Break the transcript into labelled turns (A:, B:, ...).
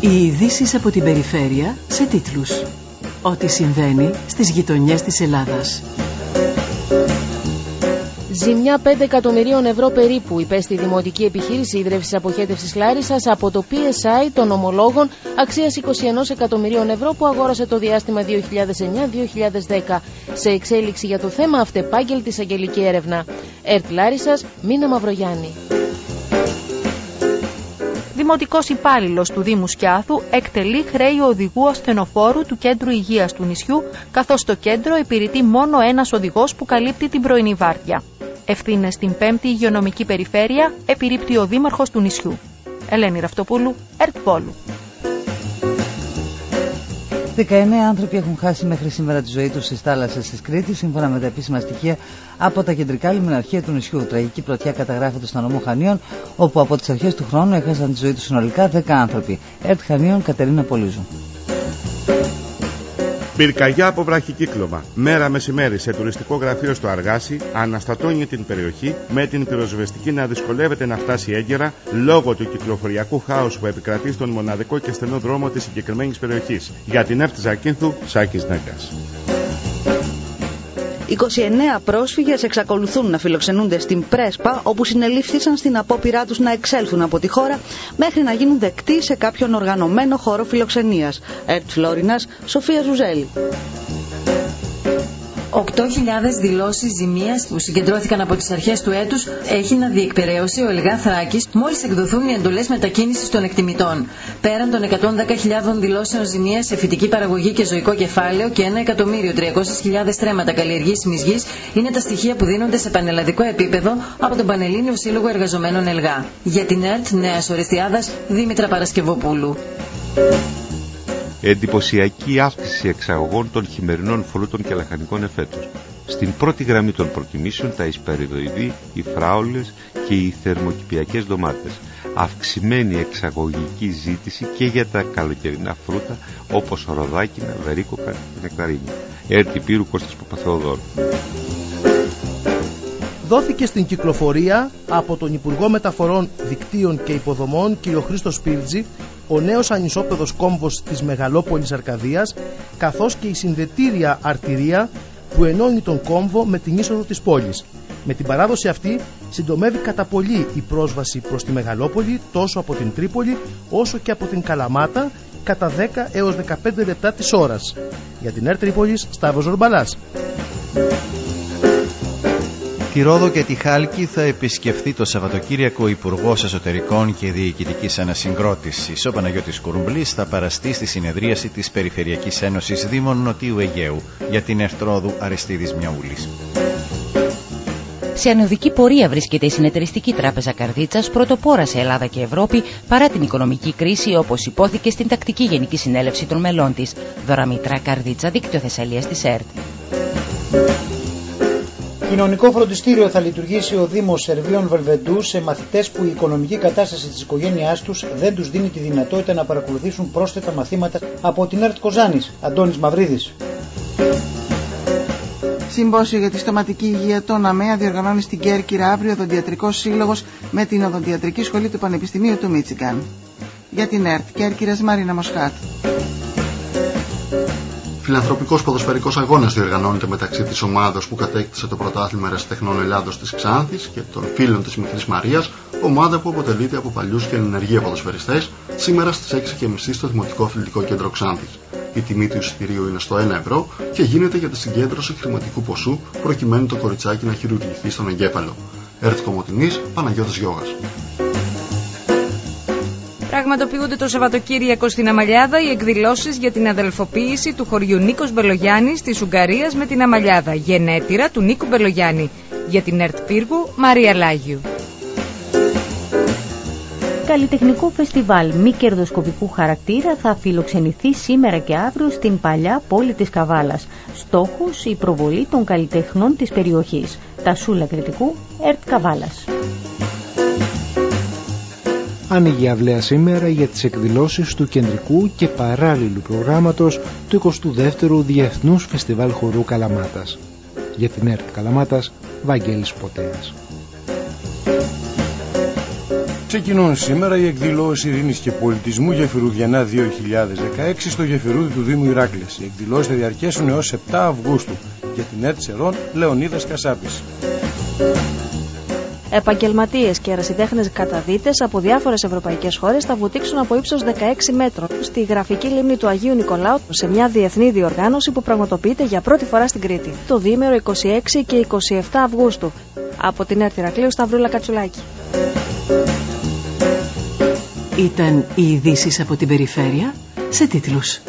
A: Οι ειδήσεις από την περιφέρεια σε τίτλους. Ό,τι συμβαίνει στις γειτονιές της Ελλάδας.
B: Ζημιά 5 εκατομμυρίων ευρώ περίπου υπέστη η δημοτική επιχείρηση ίδρυυσης αποχέτευσης Λάρισας από το PSI των ομολόγων αξίας 21 εκατομμυρίων ευρώ που αγόρασε το διάστημα 2009-2010. Σε εξέλιξη για το θέμα αυτεπάγγελτη αγγελική έρευνα. Ερτ Λάρισας, Μίνα Μαυρογιάννη.
C: Δημοτικός υπάλληλος του Δήμου Σκιάθου εκτελεί χρέη οδηγού ασθενοφόρου του κέντρου υγείας του νησιού, καθώς το κέντρο υπηρετεί μόνο ένας οδηγός που καλύπτει την πρωινή βάρδια. Ευθύνες στην 5η Υγειονομική Περιφέρεια επιρρύπτει ο Δήμαρχος του νησιού. Ελένη Ραυτοπούλου, ΕΡΤ
D: 19 άνθρωποι έχουν χάσει μέχρι σήμερα τη ζωή τους στις θάλασσες της Κρήτης, σύμφωνα με τα επίσημα στοιχεία από τα κεντρικά λιμεναρχεία του νησιού. Τραγική πρωτιά καταγράφεται στο νομό Χανίων, όπου από τις αρχές του χρόνου έχασαν τη ζωή τους συνολικά 10 άνθρωποι. ΕΡΤ Χανίων, Κατερίνα Πολύζου.
E: Πυρκαγιά από βραχικύκλωμα. Μέρα μεσημέρι σε τουριστικό γραφείο στο Αργάσι αναστατώνει την περιοχή με την πυροσβεστική να δυσκολεύεται να φτάσει έγκαιρα λόγω του κυκλοφοριακού χάους που επικρατεί στον μοναδικό και στενό δρόμο της συγκεκριμένης περιοχής. Για την ΕΡΤ Ζακίνθου, Σάκης Νέκα.
F: 29 πρόσφυγες εξακολουθούν να φιλοξενούνται στην Πρέσπα όπου συνελήφθησαν στην απόπειρά τους να εξέλθουν από τη χώρα μέχρι να γίνουν δεκτοί σε κάποιον οργανωμένο χώρο φιλοξενίας. Ερτ Φλόρινας, Σοφία Ζουζέλη.
G: 8.000 δηλώσεις ζημίας που συγκεντρώθηκαν από τις αρχές του έτους έχει να διεκπαιρέωσει ο Ελγά Θράκης μόλις εκδοθούν οι εντολές μετακίνησης των εκτιμητών. Πέραν των 110.000 δηλώσεων ζημίας σε φυτική παραγωγή και ζωικό κεφάλαιο και 1.300.000 στρέμματα καλλιεργήσιμη γη είναι τα στοιχεία που δίνονται σε πανελλαδικό επίπεδο από τον Πανελλήνιο Σύλλογο Εργαζομένων Ελγά. Για την ΕΡΤ Νέας Οριστιάδα Δήμητρα Παρασκευοπούλου
H: εντυπωσιακή αύξηση εξαγωγών των χειμερινών φρούτων και λαχανικών εφέτος. Στην πρώτη γραμμή των προτιμήσεων τα ισπαριδοειδή, οι φράουλες και οι θερμοκηπιακές ντομάτες. Αυξημένη εξαγωγική ζήτηση και για τα καλοκαιρινά φρούτα όπως ροδάκινα, βερίκοκα και νεκταρίνια. Έρτη Πύρου Κώστας Παπαθεοδόρου
I: δόθηκε στην κυκλοφορία από τον Υπουργό Μεταφορών Δικτύων και Υποδομών κ. Χρήστος Σπίρτζη ο νέος ανισόπεδος κόμβος της Μεγαλόπολης Αρκαδίας καθώς και η συνδετήρια αρτηρία που ενώνει τον κόμβο με την είσοδο της πόλης. Με την παράδοση αυτή συντομεύει κατά πολύ η πρόσβαση προς τη Μεγαλόπολη τόσο από την Τρίπολη όσο και από την Καλαμάτα κατά 10 έως 15 λεπτά της ώρας. Για την Ερ Τρίπολης, Σταύρος Ζορμπαλάς.
J: Τη Ρόδο και τη Χάλκη θα επισκεφθεί το Σαββατοκύριακο Υπουργός Εσωτερικών και Διοικητικής Ανασυγκρότησης. Ο Παναγιώτης Κουρμπλή θα παραστεί στη συνεδρίαση της Περιφερειακής Ένωσης Δήμων Νοτιού Αιγαίου για την Ερθρόδου Αριστίδης Μιαούλης.
K: Σε ανωδική πορεία βρίσκεται η Συνεταιριστική Τράπεζα Καρδίτσας, πρωτοπόρα σε Ελλάδα και Ευρώπη, παρά την οικονομική κρίση, όπως υπόθηκε στην τακτική Γενική Συνέλευση των μελών της. Δωραμητρά Καρδίτσα, δίκτυο Θεσσαλίας της ΕΡΤ.
L: Κοινωνικό φροντιστήριο θα λειτουργήσει ο Δήμος Σερβίων Βελβεντού σε μαθητές που η οικονομική κατάσταση της οικογένειάς τους δεν τους δίνει τη δυνατότητα να παρακολουθήσουν πρόσθετα μαθήματα από την ΕΡΤ Κοζάνης. Αντώνης Μαυρίδης.
M: Συμπόσιο για τη στοματική υγεία των ΑΜΕΑ διοργανώνει στην Κέρκυρα αύριο ο Οδοντιατρικό Σύλλογος με την Οδοντιατρική Σχολή του Πανεπιστημίου του Μίτσιγκαν. Για την ΕΡΤ, Κέρκυρας Μαρίνα Μοσχάτ.
N: Φιλανθρωπικός ποδοσφαιρικός αγώνας διοργανώνεται μεταξύ της ομάδας που κατέκτησε το πρωτάθλημα Ερασιτεχνών Ελλάδος της Ξάνθης και των φίλων της Μικρή Μαρίας, ομάδα που αποτελείται από παλιούς και ενεργεία ποδοσφαιριστές, σήμερα στις 6.30 στο Δημοτικό Αθλητικό Κέντρο Ξάνθης. Η τιμή του εισιτηρίου είναι στο 1 ευρώ και γίνεται για τη συγκέντρωση χρηματικού ποσού προκειμένου το κοριτσάκι να χειρουργηθεί στον εγκέφαλο. Έρθει Κομωτινής, Παναγιώτης Γιώγας.
C: Πραγματοποιούνται το Σαββατοκύριακο στην Αμαλιάδα οι εκδηλώσεις για την αδελφοποίηση του χωριού Νίκος Μπελογιάννη της Ουγγαρίας με την Αμαλιάδα, γενέτειρα του Νίκου Μπελογιάννη. Για την ΕΡΤ Πύργου, Μαρία Λάγιου.
B: Καλλιτεχνικό φεστιβάλ μη κερδοσκοπικού χαρακτήρα θα φιλοξενηθεί σήμερα και αύριο στην παλιά πόλη της Καβάλας. Στόχος η προβολή των καλλιτεχνών της περιοχής. Τα Σούλα Κρητικού, ΕΡΤ Καβάλας
O: άνοιγε αυλαία σήμερα για τις εκδηλώσεις του κεντρικού και παράλληλου προγράμματος του 22ου Διεθνούς Φεστιβάλ Χορού Καλαμάτας. Για την ΕΡΤ Καλαμάτας, Βαγγέλης Ποτέας.
P: Ξεκινούν σήμερα οι εκδηλώσεις Ειρήνης και Πολιτισμού Γεφυρουδιανά 2016 στο γεφυρούδι του Δήμου Ηράκλειας. Οι εκδηλώσεις θα διαρκέσουν έως 7 Αυγούστου. Για την ΕΡΤ Σερών, Λεωνίδας Κασάπης.
Q: Επαγγελματίες και ερασιτέχνε καταδίτες από διάφορες ευρωπαϊκές χώρες θα βουτήξουν από ύψος 16 μέτρων στη γραφική λίμνη του Αγίου Νικολάου σε μια διεθνή διοργάνωση που πραγματοποιείται για πρώτη φορά στην Κρήτη. Το διήμερο 26 και 27 Αυγούστου. Από την ΕΡΤ Ηρακλείου Σταυρούλα Κατσουλάκη.
A: Ήταν οι ειδήσεις από την περιφέρεια; Σε τίτλους.